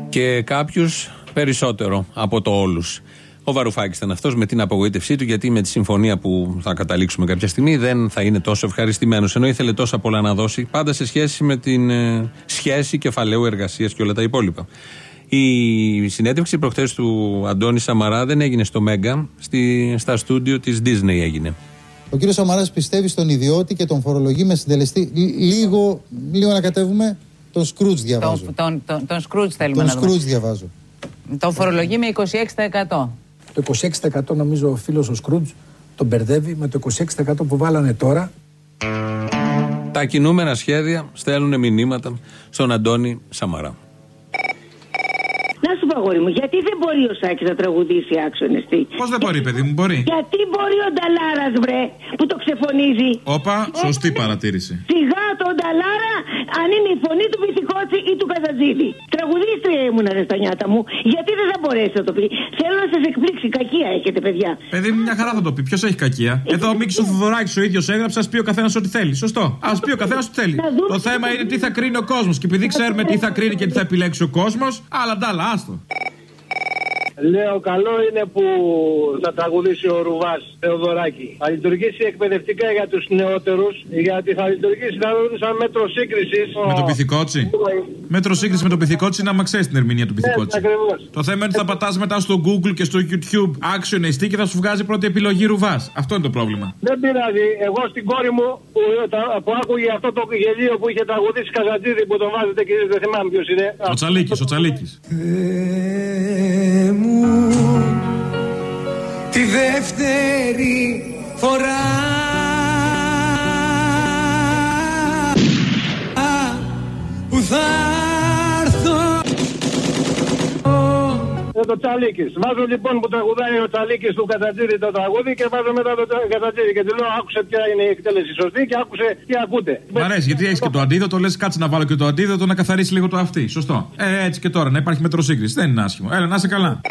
Και κάποιους περισσότερο από το όλους. Ο Βαρουφάκης ήταν αυτός με την απογοήτευσή του, γιατί με τη συμφωνία που θα καταλήξουμε κάποια στιγμή δεν θα είναι τόσο ευχαριστημένος. Ενώ ήθελε τόσα πολλά να δώσει, πάντα σε σχέση με την ε, σχέση κεφαλαίου εργασίας και όλα τα υπόλοιπα. Η συνέντευξη προχθές του Αντώνη Σαμαρά δεν έγινε στο Μέγκα, στη, στα στούντιο της Disney έγινε. Ο κύριος Σαμαράς πιστεύει στον ιδιώτη και τον φορολογεί με συντελεστή. Λ- Λίγο, λίγο να κατέβουμε. Τον Σκρούτς διαβάζω. Τον, τον, τον, τον Σκρούτς θέλουμε Τον να δούμε. Σκρούτς διαβάζω. Τον φορολογεί με 26%. Το 26% νομίζω ο φίλος ο Σκρούτζ τον μπερδεύει με το 26% που βάλανε τώρα. Τα κινούμενα σχέδια στέλνουν μηνύματα στον Αντώνη Σαμαρά. Να σου πω, αγόρι μου, γιατί δεν μπορεί ο Σάκης να τραγουδήσει άξονες τι; Πώς δεν μπορεί, παιδί μου, μπορεί. Γιατί μπορεί ο Νταλάρας, βρε, που το ξεφωνίζει. Όπα, σωστή παρατήρηση. Σιγά τον Νταλάρα, αν είναι η φωνή του Βυθικότσι ή του Καζατζίδη. Τραγουδίστρια ήμουν, ρε στα νιάτα μου. Γιατί δεν θα μπορέσει να το πει. Θέλω να σας εκπλήξει. Κακία έχετε, παιδιά. Παιδί μου, μια χαρά θα το πει. Ποιος έχει κακία; Εδώ ο Μίκη ο Θοδωράκη ο ίδιος έγραψε, ας πει ο καθένας ό,τι θέλει. Σωστό. Α πει ο καθένας ό,τι θέλει. Το θέμα είναι τι θα κρίνει ο κόσμος. Και επειδή ξέρουμε τι θα κρίνει και τι θα επιλέξει ο κόσμος, άλλα ντάλα, άστο. www.thebrainfarm.com. Λέω, καλό είναι που θα τραγουδήσει ο Ρουβάς Θεοδωράκη. Θα λειτουργήσει εκπαιδευτικά για τους νεότερους, γιατί θα λειτουργήσει θα δουν σαν μέτρο σύγκρισης. Με το πυθικότσι. Μέτρο σύγκρισης με το πυθικότσι είναι άμα ξέρεις την ερμηνεία του πυθικότσι. ακριβώς. Το θέμα είναι ότι θα πατάς μετά στο Google και στο YouTube action εστί και θα σου βγάζει πρώτη επιλογή ρουβάς. Αυτό είναι το πρόβλημα. Δεν πειράζει. Εγώ στην κόρη μου που, τα- που άκουγε αυτό το γελίο που είχε τραγουδήσει Καζατζίδη που τον βάζετε και εσείς, δεν θυμάμαι ποιος είναι. Ο Τσαλίκης, ο Τσαλίκης. Τη δεύτερη φορά Είναι το Τσαλίκης. Βάζω λοιπόν που τραγουδάει ο Τσαλίκης του Καζατζίδη το τραγούδι και βάζω μετά το Καζατζίδη. Και του λέω άκουσε ποια είναι η εκτέλεση σωστή και άκουσε τι ακούτε. Μ' αρέσει γιατί έχεις και το αντίδοτο, λες κάτσε να βάλω και το αντίδοτο να καθαρίσει λίγο το αυτή. Σωστό. Ε, έτσι και τώρα να υπάρχει μέτρο σύγκριση. Δεν είναι άσχημο. Έλα, να είσαι καλά.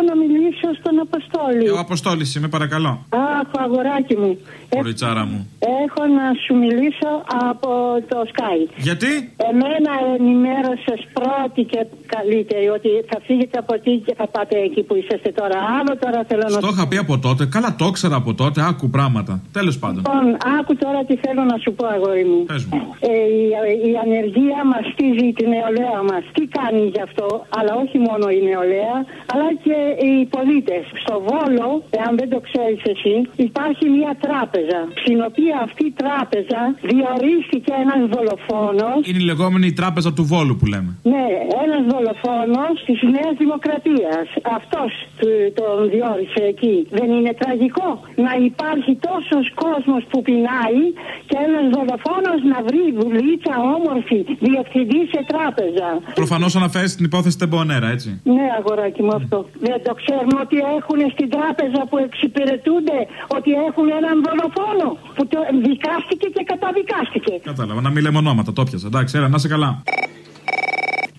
Θέλω να μιλήσω στον Αποστόλη. Ε, Ο Αποστόλης, είμαι παρακαλώ. Αχ, αγοράκι μου. Κοριτσάρα μου. Έχω να σου μιλήσω από το Sky. Γιατί; Εμένα ενημέρωσες πρώτη και καλύτερη ότι θα φύγετε από εκεί και θα πάτε εκεί που είσαστε τώρα. Άλλο τώρα θέλω να Το είχα πει από τότε. Καλά, το ήξερα από τότε. Άκου πράγματα. Τέλος πάντων. Λοιπόν, άκου τώρα τι θέλω να σου πω, αγόρι μου. Πες μου. Ε, η, η ανεργία μαστίζει την νεολαία μας. Τι κάνει γι' αυτό, αλλά όχι μόνο η νεολαία, αλλά και οι πολίτες. Στο Βόλο, εάν δεν το ξέρεις εσύ, υπάρχει μια τράπεζα. Στην οποία αυτή η τράπεζα διορίστηκε ένας δολοφόνος. Είναι η λεγόμενη τράπεζα του Βόλου που λέμε. Ναι, ένας δολοφόνος της Νέας Δημοκρατίας. Αυτός τον διόρισε εκεί. Δεν είναι τραγικό να υπάρχει τόσος κόσμος που πεινάει και ένας δολοφόνος να βρει δουλίτσα όμορφη διευθυντή σε τράπεζα. Προφανώς αναφέρεις την υπόθεση Τεμπονέρα, έτσι. Ναι, αγοράκι μου αυτό. Δεν το ξέρουν ότι έχουν στην τράπεζα που εξυπηρετούνται ότι έχουν έναν δολοφόνο που το δικάστηκε και καταδικάστηκε. Κατάλαβα, να μην λέμε ονόματα, το πιασα. Εντάξει, έλα, να είσαι καλά.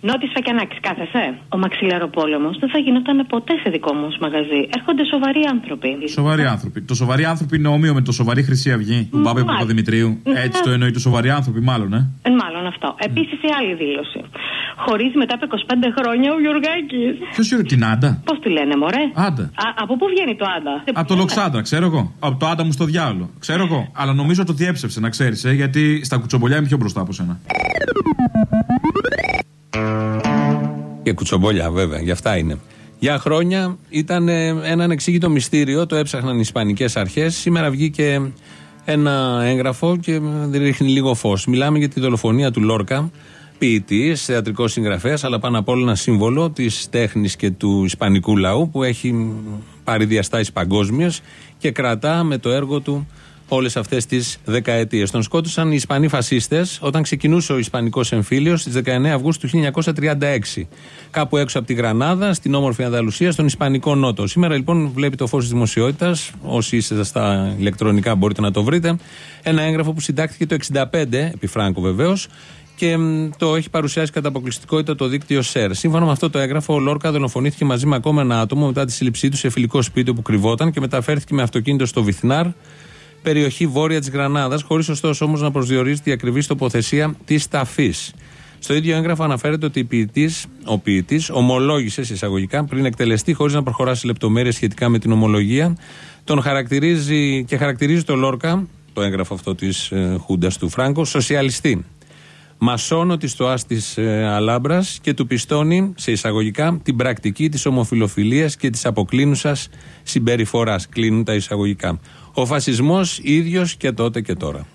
Νότι Φακιανάκη, κάθεσαι. Ο μαξιλαροπόλεμος δεν θα γινόταν ποτέ σε δικό μου μαγαζί. Έρχονται σοβαροί άνθρωποι. Σοβαροί άνθρωποι. Το σοβαροί άνθρωποι είναι όμοιο με το σοβαρή Χρυσή Αυγή του Μπάμπη Παπαδημητρίου. Έτσι το εννοεί το σοβαροί άνθρωποι, μάλλον, ε. Ε, μάλλον αυτό. Επίσης η άλλη δήλωση. Χωρίζει μετά από 25 χρόνια ο Γιωργάκης. Ποιος είναι την Άντα; Πώς τη λένε, Μωρέ; Άντα. Α, από πού βγαίνει το Άντα; Από το Λοξάντρα, ξέρω εγώ. Από το Άντα μου στο διάλογο. Ξέρω εγώ. Αλλά νομίζω το διέψευσε, να ξέρεις, ε, γιατί στα κουτσομπολιά είμαι πιο μπροστά από σένα. Και κουτσομπολιά, βέβαια, γι' αυτά είναι. Για χρόνια ήταν ε, ένα ανεξήγητο μυστήριο, το έψαχναν οι Ισπανικές αρχές. Σήμερα βγήκε ένα έγγραφο και ρίχνει λίγο φως. Μιλάμε για τη δολοφονία του Λόρκα, ποιητή, θεατρικός συγγραφέας, αλλά πάνω απ' όλα ένα σύμβολο της τέχνης και του Ισπανικού λαού που έχει πάρει διαστάσεις παγκόσμιες και κρατά με το έργο του όλες αυτές τις δεκαετίες. Τον σκότωσαν οι Ισπανοί φασίστες όταν ξεκινούσε ο Ισπανικός εμφύλιος στις 19 Αυγούστου του 1936. Κάπου έξω από τη Γρανάδα, στην όμορφη Ανδαλουσία, στον Ισπανικό Νότο. Σήμερα λοιπόν βλέπει το φως της δημοσιότητας. Όσοι είστε στα ηλεκτρονικά μπορείτε να το βρείτε. Ένα έγγραφο που συντάχθηκε το 65, επί Φράγκο βεβαίως, και το έχει παρουσιάσει κατά αποκλειστικότητα το δίκτυο ΣΕΡ. Σύμφωνα με αυτό το έγγραφο, ο Λόρκα δολοφονήθηκε μαζί με ακόμα ένα άτομο μετά τη σύλληψή του σε φιλικό σπίτι που κρυβόταν και μεταφέρθηκε με αυτοκίνητο στο Βιθνάρ, περιοχή βόρεια της Γρανάδας, χωρίς ωστόσο όμως να προσδιορίζει τη ακριβής τοποθεσία της ταφής. Στο ίδιο έγγραφο αναφέρεται ότι ποιητής, ο ποιητής ομολόγησε σε εισαγωγικά πριν εκτελεστεί χωρίς να προχωράσει λεπτομέρειες σχετικά με την ομολογία. Τον χαρακτηρίζει και χαρακτηρίζει το Λόρκα, το έγγραφο αυτό της ε, Χούντας του Φράγκο, σοσιαλιστή. Μασόνο τη ΤΟΑ της ε, Αλάμπρας και του πιστώνει σε εισαγωγικά την πρακτική της ομοφιλοφιλίας και της αποκλίνουσας συμπεριφοράς. Κλείνουν τα εισαγωγικά. Ο φασισμός ίδιος και τότε και τώρα.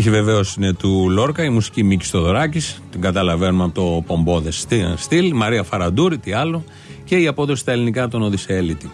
Στίχη βεβαίως είναι του Λόρκα, η μουσική Μίκης Στοδωράκη, την καταλαβαίνουμε από το πομπόδες στυλ. Μαρία Φαραντούρη, τι άλλο. Και η απόδοση στα ελληνικά από τον Οδυσσέλητη.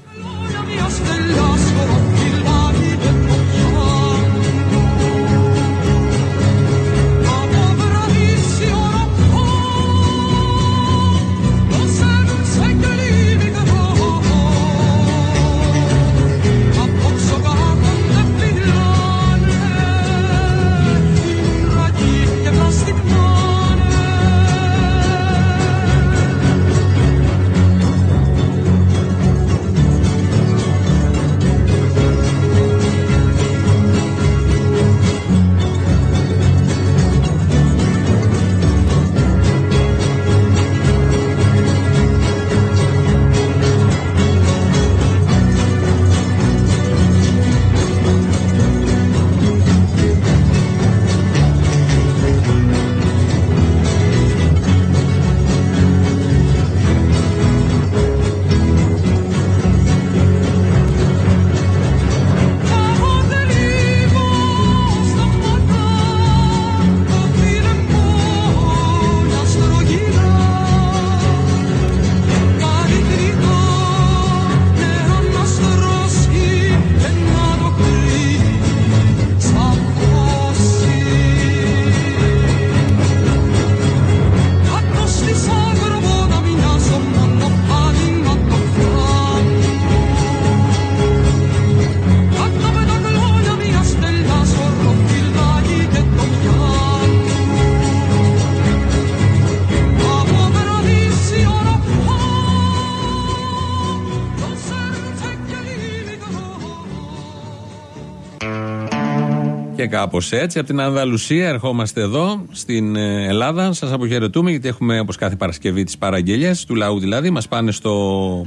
Και κάπως έτσι, από την Ανδαλουσία ερχόμαστε εδώ στην ε, Ελλάδα. Σας αποχαιρετούμε γιατί έχουμε όπως κάθε Παρασκευή τις παραγγελίε του λαού δηλαδή. Μας πάνε στο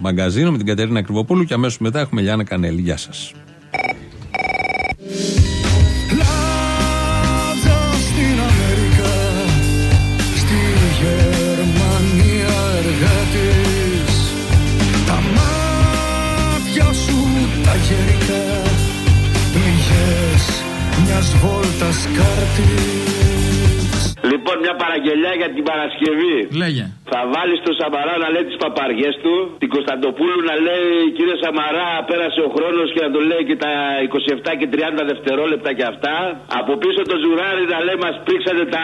μαγκαζίνο με την Κατερίνα Κρυβοπούλου και αμέσως μετά έχουμε Λιάννα Κανέλη. Γεια σας. расскажет ты. Λοιπόν, μια παραγγελιά για την Παρασκευή. Λέγε. Θα βάλει το Σαμαρά να λέει τις παπαριές του, την Κωνσταντοπούλου να λέει κύριε Σαμαρά, πέρασε ο χρόνος και να το λέει και τα 27 και 30 δευτερόλεπτα και αυτά. Από πίσω το Ζουράρι να λέει μας πρήξατε τα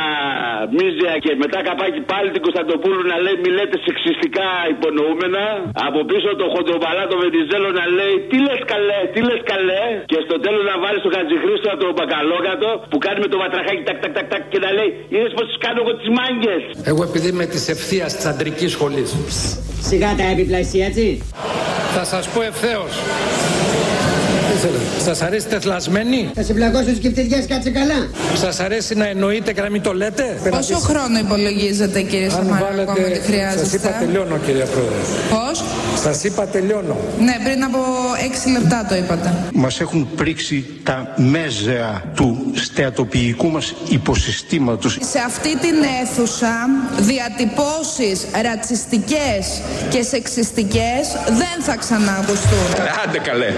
μέζεα και μετά καπάκι πάλι την Κωνσταντοπούλου να λέει μη λέτε σεξιστικά υπονοούμενα. Από πίσω το Χοντροπαλά το Βενιζέλο να λέει τι λες καλέ, τι λες καλέ. Και στο τέλος να βάλει το Χατζηχρήστο το μπακαλόγατο που κάνει με το βατραχάκι τακ τακ τακ τακ και να λέει είδες πως τι κάνω εγώ τις μάγκες. Εγώ επειδή είμαι της ευθείας της αντρικής σχολής. Σιγά τα επιπλασία έτσι. Θα σας πω ευθέως. Σας αρέσει τεθλασμένη; Θα σε πλακώσω τους κεφτηριές, κάτσε καλά. Σας αρέσει να εννοείτε και να μην το λέτε; Πόσο χρόνο υπολογίζετε κύριε Αν Σαμαρά ακόμα ότι βάλετε. Σας χρειάζεστε. είπα τελειώνω, κυρία Πρόεδρε. Πώς; Σας είπα τελειώνω. Ναι, πριν από 6 λεπτά το είπατε. Μας έχουν πρίξει τα μέζεα του στεατοποιικού μας υποσυστήματος. Σε αυτή την αίθουσα διατυπώσεις ρατσιστικές και σεξιστικές δεν θα ξανακουστούν. Άντε καλέ.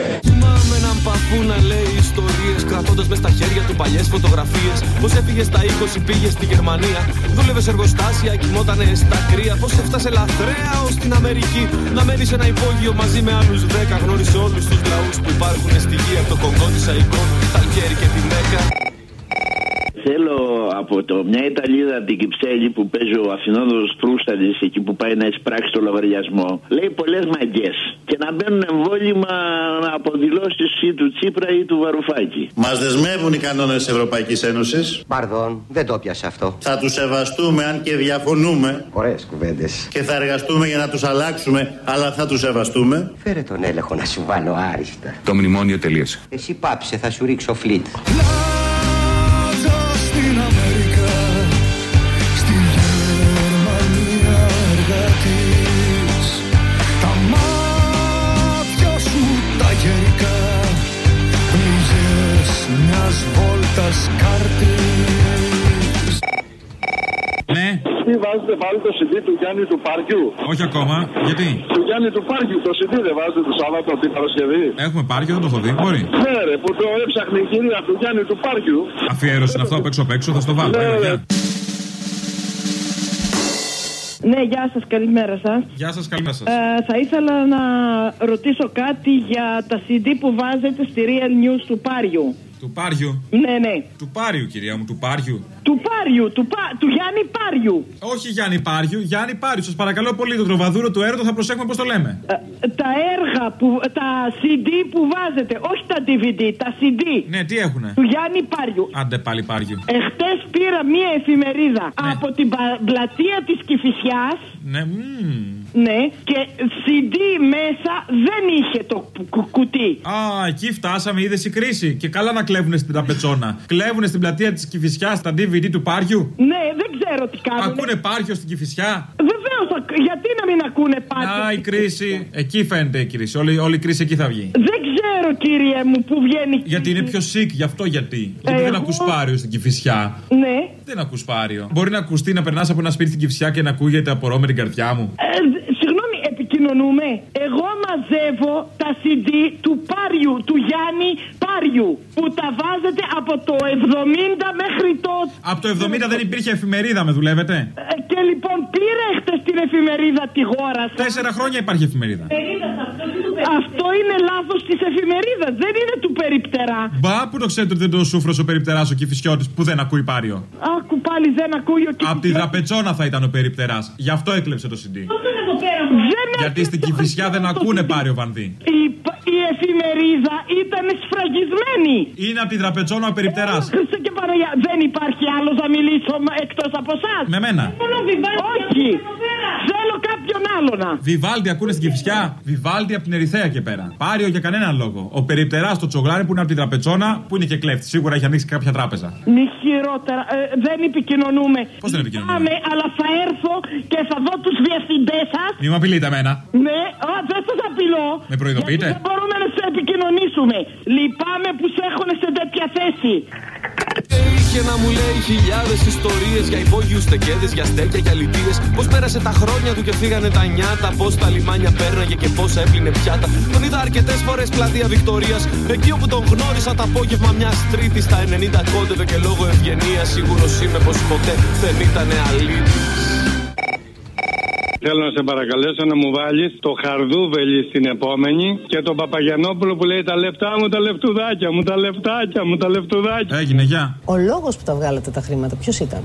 Θυμάμαι έναν παππού να λέει ιστορίες Κρατώντας μες στα χέρια του παλιές φωτογραφίες. Πως έφυγε στα 20 πήγε στη Γερμανία Δούλευες σε εργοστάσια, κοιμότανε στα κρύα. Πως έφτασε λαθρέα ως την Αμερική Να μένει σε ένα υπόγειο μαζί με άλλους 10 Γνώρισε όλους τους λαούς που υπάρχουν στη γη Από το Κονγκό της Αϊκόν, τα Αλγέρι και τη Μέκα Θέλω από το μια Ιταλίδα την Κυψέλη που παίζει ο Αθηνόδωρος Προύσταλης εκεί που πάει να εισπράξει το λογαριασμό. Λέει πολλές μαγκές και να μπαίνουν εμβόλυμα από δηλώσεις ή του Τσίπρα ή του Βαρουφάκη. Μας δεσμεύουν οι κανόνες της Ευρωπαϊκής Ένωσης. Παρδόν, δεν το πιάσε αυτό. Θα τους σεβαστούμε αν και διαφωνούμε. Ωραίες κουβέντες. Και θα εργαστούμε για να τους αλλάξουμε, αλλά θα τους σεβαστούμε. Φέρε τον έλεγχο να σου βάλω άριστα. Το μνημόνιο τελείωσε. Εσύ πάψε, θα σου ρίξω φλιτ. Ναι, Τι βάζετε πάλι το CD του Γιάννη του Πάρκιου; όχι ακόμα. Γιατί; Του Γιάννη του Πάρκιου το CD δεν βάζετε το Σάββατο την Παρασκευή; Έχουμε πάρει και δεν το έχω δει. Μπορεί. Ναι ρε που το έψαχνε η κυρία του Γιάννη του Πάρκιου. Αφιέρωση είναι αυτό απ' έξω απ' έξω, θα στο βάλω. Ναι, Έλα, ναι. γεια. Ναι, γεια σας, καλημέρα σας. Γεια σας, καλημέρα σας. Ε, θα ήθελα να ρωτήσω κάτι για τα CD που βάζετε στη Real News του Πάριου. Του Πάριου. Ναι, ναι. Του Πάριου, κυρία μου, του Πάριου. Του Πάριου, του, πα... του Γιάννη Πάριου. Όχι Γιάννη Πάριου, Γιάννη Πάριου. Σας παρακαλώ πολύ, το τροβαδούρο του έρωτο θα προσέχουμε πώς το λέμε. Ε, τα έργα, που, τα CD που βάζετε, όχι τα DVD, τα CD Ναι, τι έχουνε; του Γιάννη Πάριου. Άντε πάλι Πάριου. Εχθές πήρα μία εφημερίδα από την πα- πλατεία της Κηφισιάς Ναι, μμμ. Ναι, και CD μέσα δεν είχε το κου- κου- κουτί. Α, εκεί φτάσαμε, είδες η κρίση. Και καλά να κλέβουν στην τραπετσόνα. Κλέβουν στην πλατεία της Κυφυσιά τα DVD του Πάριου; Ναι, δεν ξέρω τι κάνουν. Ακούνε Πάριο στην Κυφυσιά; Βεβαίως, γιατί να μην ακούνε πάριο. Α, η κρίση. Εκεί φαίνεται η κρίση. Όλη, όλη η κρίση εκεί θα βγει. Δεν ξέρω, κύριε μου, που βγαίνει. Γιατί είναι πιο sick, γι' αυτό γιατί. Γιατί δεν Εγώ- ακούς Πάριο στην Κυφυσιά. Ναι. Δεν ακούς Πάριο. Μπορεί να ακουστεί να περνάς από ένα σπίτι στην Κυφυσιά και να ακούγεται απορώ με την καρδιά μου. Ε, δ- συγγνώμη, επικοινωνούμε. Εγώ μαζεύω τα CD του Πάριου, του Γιάννη Πάριου, που τα βάζετε από το 70 μέχρι το. Από το 70 δεν υπήρχε εφημερίδα, με δουλεύετε; Ε, και λοιπόν πήρα χτες την εφημερίδα τη χώρα σας. Τέσσερα χρόνια υπάρχει εφημερίδα. Αυτός είναι λάθος της εφημερίδας, δεν είναι του περιπτερά. Μπα, που το ξέρετε ότι δεν το σούφρος ο περιπτεράς ο Κυφυσιώτη που δεν ακούει Πάριο. Άκου πάλι δεν ακούει ο Απ' τη δραπετσόνα θα ήταν ο περιπτεράς. Γι' αυτό έκλεψε το CD. Δεν Γιατί στην Κυφυσιά δεν ακούνε Πάριο Βανδύ. Η, η εφημερίδα ήταν σφραγισμένη. Είναι από τη δραπετσόνα ο περιπτερά. Χριστέ και Παναγία, δεν υπάρχει άλλος να μιλήσω εκτός από εσάς. Με μένα. Όχι. Θέλω κάποιον άλλον. Βιβάλτι ακούνε στην Κυφσιά. Βιβάλτι από την Ερυθέα και πέρα. Πάριο για κανέναν λόγο. Ο περιπτεράς στο τσογλάρι που είναι από την τραπεζόνα που είναι και κλέφτης. Σίγουρα έχει ανοίξει κάποια τράπεζα. Μη χειρότερα. Ε, δεν επικοινωνούμε. Πώς δεν επικοινωνούμε; Πάμε, αλλά θα έρθω και θα δω τους διευθυντές σας. Μη μου απειλείτε εμένα. Ναι, α, δεν σας απειλώ. Με προειδοποιείτε; Γιατί Δεν μπορούμε να σε επικοινωνήσουμε. Λυπάμαι που σε έχουν σε τέτοια θέση. Είχε να μου λέει χιλιάδες ιστορίες για υπόγειους τεκέδε, για στέκια, για λιτίες. Πώς πέρασε τα χρόνια του και φύγανε τα νιάτα. Πώς τα λιμάνια πέρναγε και πώς έπλυνε πιάτα. Τον είδα αρκετές φορές πλατεία Βικτωρίας. Εκεί όπου τον γνώρισα το απόγευμα μιας Τρίτης στα 90 κόντευε και λόγω ευγενίας. Σίγουρος είμαι πως ποτέ δεν ήταν αλήτης. Θέλω να σε παρακαλέσω να μου βάλεις το χαρδούβελι στην επόμενη και τον Παπαγιανόπουλο που λέει τα λεφτά μου, τα λεφτουδάκια μου, τα λεφτάκια μου, τα λεφτουδάκια. Έγινε, γεια. Ο λόγος που τα βγάλατε τα χρήματα ποιος ήταν;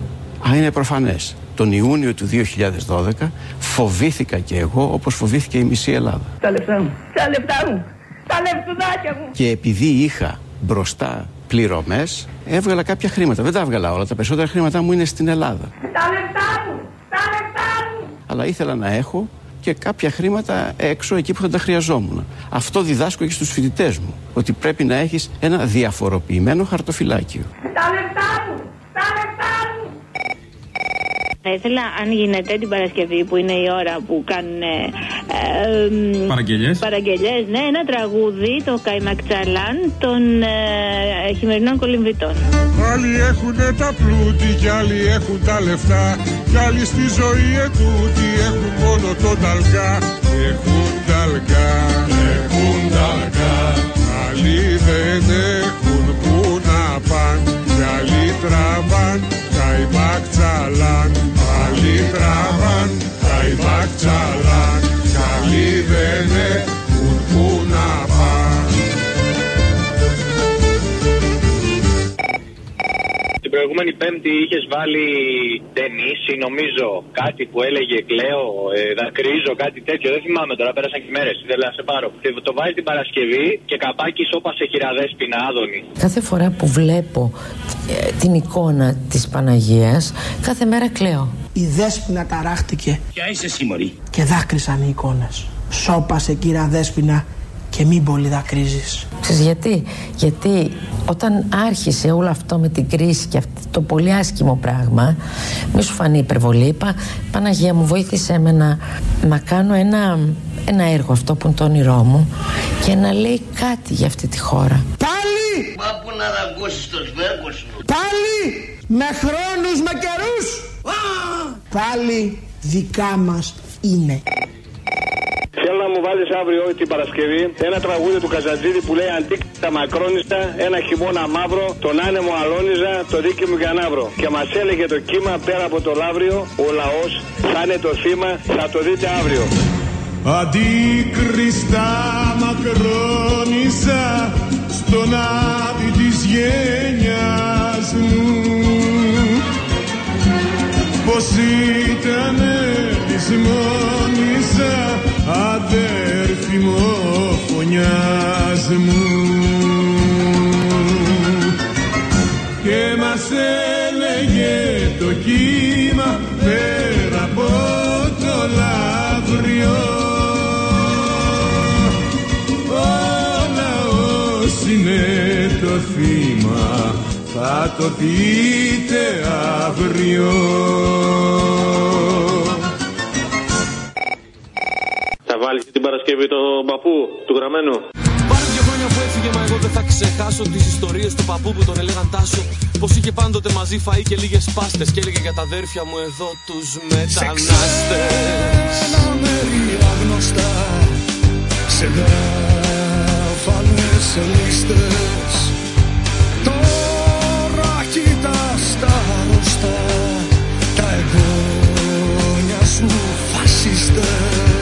Α, είναι προφανές. Τον Ιούνιο του 2012 φοβήθηκα και εγώ όπως φοβήθηκε η μισή Ελλάδα. Τα λεφτά μου. Τα λεφτά μου. Τα λεφτουδάκια μου. Και επειδή είχα μπροστά πληρωμές, έβγαλα κάποια χρήματα. Δεν τα έβγαλα όλα. Τα περισσότερα χρήματά μου είναι στην Ελλάδα. Τα λεφτά μου. Τα λεφτά μου. Αλλά ήθελα να έχω και κάποια χρήματα έξω εκεί που θα τα χρειαζόμουν. Αυτό διδάσκω και στους φοιτητές μου. Ότι πρέπει να έχεις ένα διαφοροποιημένο χαρτοφυλάκιο. Τα λεφτά Θα ήθελα, αν γίνεται, την Παρασκευή που είναι η ώρα που κάνουν. Ε, ε, Παραγγελιές. Παραγγελιές, ναι, ένα τραγούδι, το Καϊμακτσαλάν των ε, χειμερινών κολυμβητών. Άλλοι έχουν τα πλούτη κι άλλοι έχουν τα λεφτά Κι άλλοι στη ζωή ετούτη έχουν μόνο το ταλκά Έχουν ταλκά, έχουν ταλκά Άλλοι δεν έχουν που να παν Κι άλλοι τραβάν, καϊμάκ τσαλάν Άλλοι τραβάν, καϊμάκ τσαλάν Κι άλλοι προηγούμενη Πέμπτη είχες βάλει ταινίση, νομίζω, κάτι που έλεγε Κλαίω, ε, δακρύζω, κάτι τέτοιο. Δεν θυμάμαι τώρα, πέρασαν και μέρες. Ήθελα να σε πάρω. Και το βάζει την Παρασκευή και καπάκι σώπα σε χειραδέσπινα, άδωνη. Κάθε φορά που βλέπω ε, την εικόνα της Παναγίας, κάθε μέρα κλαίω. Η Δέσποινα ταράχτηκε Ποια είσαι εσύ, Μωρή. και δάκρυσαν οι εικόνες. Σώπασε κύρα Δέσποινα και μην πολύ δακρύζεις. Ξέρεις γιατί, γιατί όταν άρχισε όλο αυτό με την κρίση και αυτό το πολύ άσχημο πράγμα, μη σου φανεί υπερβολή, είπα Παναγία μου βοήθησέ με να, να κάνω ένα, ένα έργο αυτό που είναι το όνειρό μου και να λέει κάτι για αυτή τη χώρα. Πάλι! Μα που να δαγκώσεις το σβέρκο σου. Πάλι! Με χρόνους, με καιρούς! Πάλι δικά μας είναι. Θέλω να μου βάλεις αύριο την Παρασκευή ένα τραγούδι του Καζατζίδη που λέει Αντίκτα μακρόνιστα, ένα χειμώνα μαύρο, τον άνεμο αλόνιζα, το δίκαιο μου για ναύρο. Και μας έλεγε το κύμα πέρα από το λαύριο, ο λαός θα είναι το θύμα, θα το δείτε αύριο. Αντίκριστα μακρόνισα στον άδει της γένειας μου Πως ήτανε ο φωνιάς μου. Και μας έλεγε το κύμα πέρα από το λαύριο. Ο λαός είναι το θύμα θα το δείτε αύριο Παρασκευή τον παππού του γραμμένου. Δύο χρόνια που έφυγε, μα εγώ δεν θα ξεχάσω τις ιστορίες του παππού που τον έλεγαν τάσο. Πως είχε πάντοτε μαζί φαΐ και λίγες πάστες. Και έλεγε για τα αδέρφια μου εδώ τους μετανάστες. Ένα μέρη άγνωστα σε γάφανε σε λίστες. Τώρα κοιτά τα αρρωστά τα εγγόνια σου φασίστες